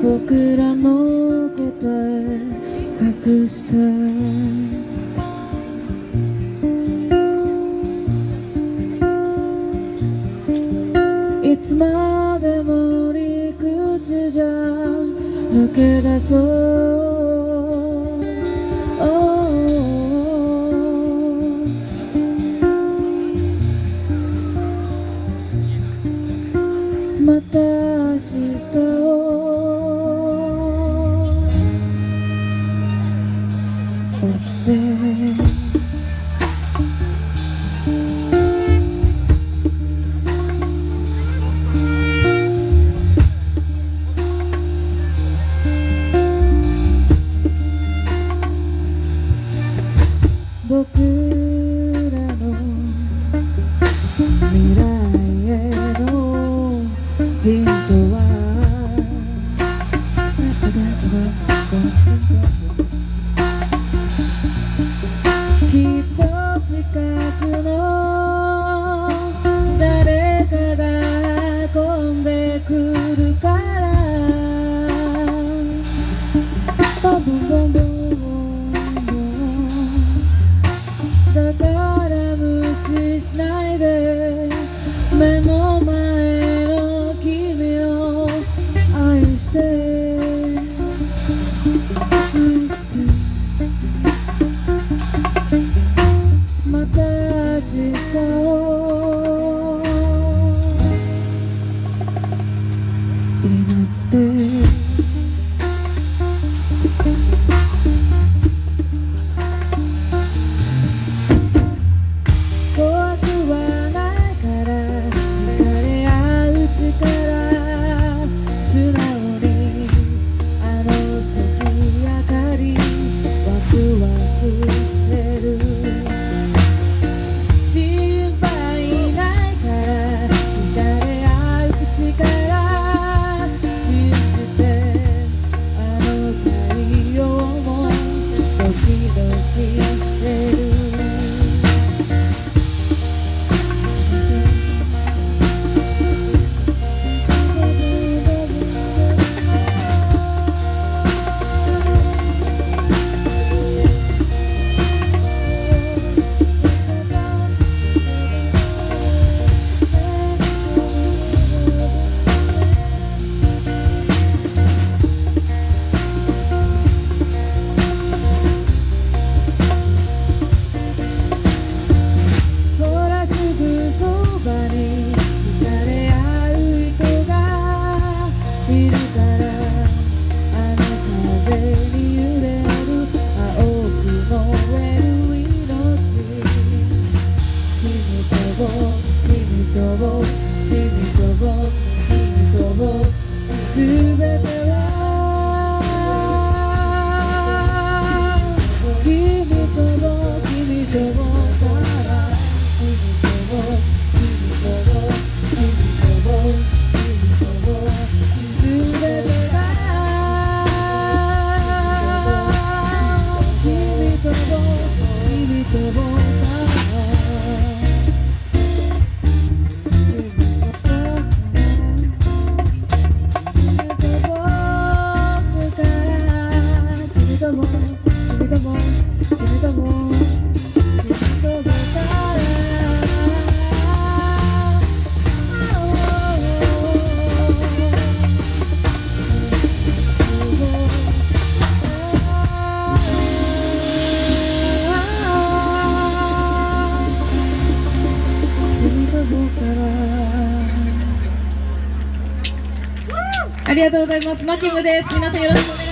僕らのこと隠した。いつまでも理屈じゃ抜け出そう。mira. memory. the wall. ありがとうございます。マキムです。皆さんよろしくお願いします。